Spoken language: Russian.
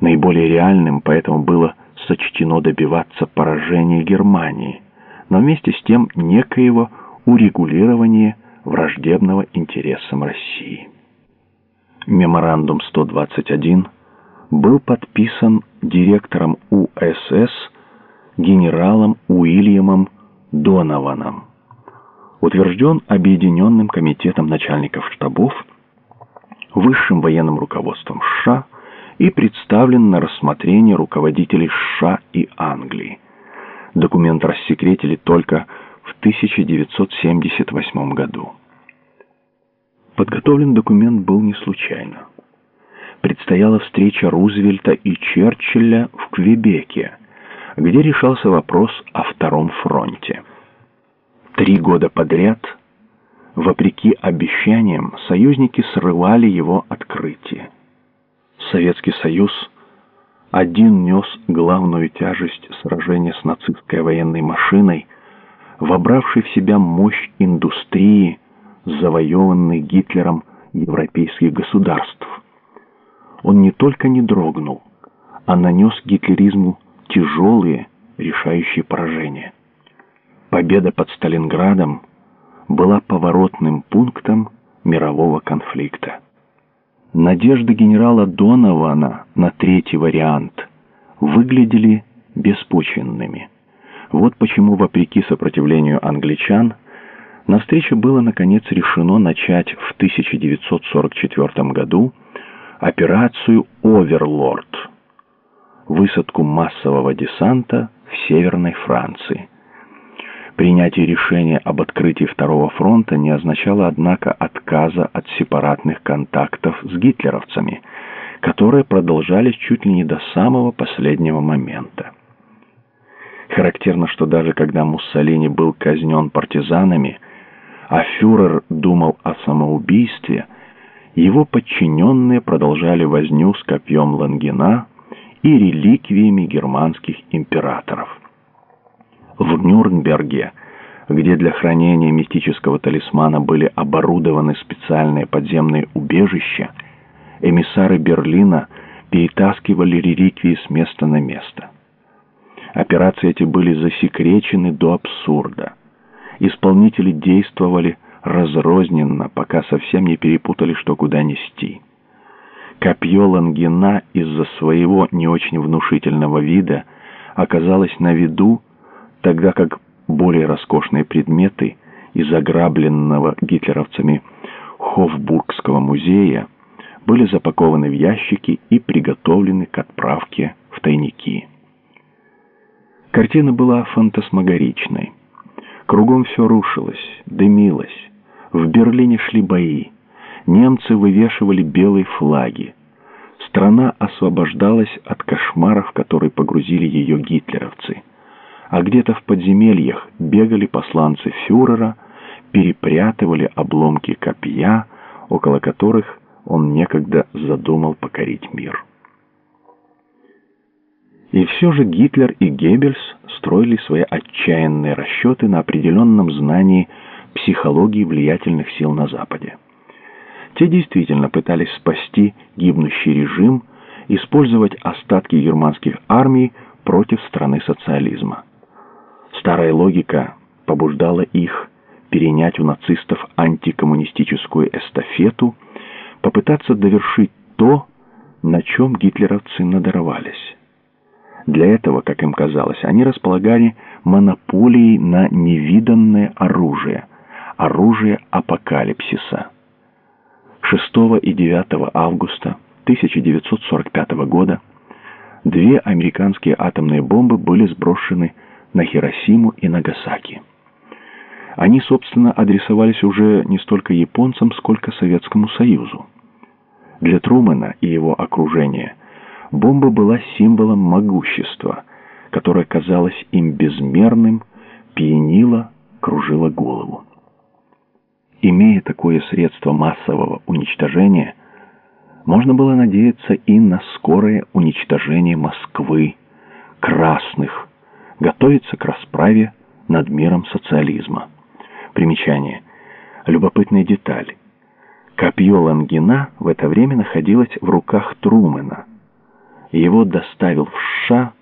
Наиболее реальным поэтому было сочтено добиваться поражения Германии, но вместе с тем некоего урегулирования враждебного интересам России. Меморандум 121 был подписан директором УСС генералом Уильямом Донованом. Утвержден Объединенным комитетом начальников штабов, высшим военным руководством США и представлен на рассмотрение руководителей США и Англии. Документ рассекретили только в 1978 году. Подготовлен документ был не случайно. Предстояла встреча Рузвельта и Черчилля в Квебеке, где решался вопрос о Втором фронте. Три года подряд, вопреки обещаниям, союзники срывали его открытие. Советский Союз один нес главную тяжесть сражения с нацистской военной машиной, вобравшей в себя мощь индустрии, завоеванной Гитлером европейских государств. Он не только не дрогнул, а нанес гитлеризму тяжелые решающие поражения. Победа под Сталинградом была поворотным пунктом мирового конфликта. Надежды генерала Донована на третий вариант выглядели беспочвенными. Вот почему, вопреки сопротивлению англичан, на встрече было наконец решено начать в 1944 году операцию «Оверлорд» — высадку массового десанта в Северной Франции — Принятие решения об открытии Второго фронта не означало, однако, отказа от сепаратных контактов с гитлеровцами, которые продолжались чуть ли не до самого последнего момента. Характерно, что даже когда Муссолини был казнен партизанами, а фюрер думал о самоубийстве, его подчиненные продолжали возню с копьем Лангина и реликвиями германских императоров в Нюрнберге, где для хранения мистического талисмана были оборудованы специальные подземные убежища, эмиссары Берлина перетаскивали реликвии с места на место. Операции эти были засекречены до абсурда. Исполнители действовали разрозненно, пока совсем не перепутали, что куда нести. Копье Лангина из-за своего не очень внушительного вида оказалось на виду тогда как более роскошные предметы из ограбленного гитлеровцами Хофбургского музея были запакованы в ящики и приготовлены к отправке в тайники. Картина была фантасмагоричной. Кругом все рушилось, дымилось. В Берлине шли бои. Немцы вывешивали белые флаги. Страна освобождалась от кошмаров, в которые погрузили ее гитлеровцы а где-то в подземельях бегали посланцы фюрера, перепрятывали обломки копья, около которых он некогда задумал покорить мир. И все же Гитлер и Геббельс строили свои отчаянные расчеты на определенном знании психологии влиятельных сил на Западе. Те действительно пытались спасти гибнущий режим, использовать остатки германских армий против страны социализма. Старая логика побуждала их перенять у нацистов антикоммунистическую эстафету, попытаться довершить то, на чем гитлеровцы надорвались. Для этого, как им казалось, они располагали монополией на невиданное оружие, оружие апокалипсиса. 6 и 9 августа 1945 года две американские атомные бомбы были сброшены на Хиросиму и Нагасаки. Они, собственно, адресовались уже не столько японцам, сколько Советскому Союзу. Для Трумэна и его окружения бомба была символом могущества, которое казалось им безмерным, пьянило, кружило голову. Имея такое средство массового уничтожения, можно было надеяться и на скорое уничтожение Москвы, красных, готовится к расправе над миром социализма. Примечание. Любопытная деталь. Копье Лангина в это время находилось в руках Трумэна. его доставил в США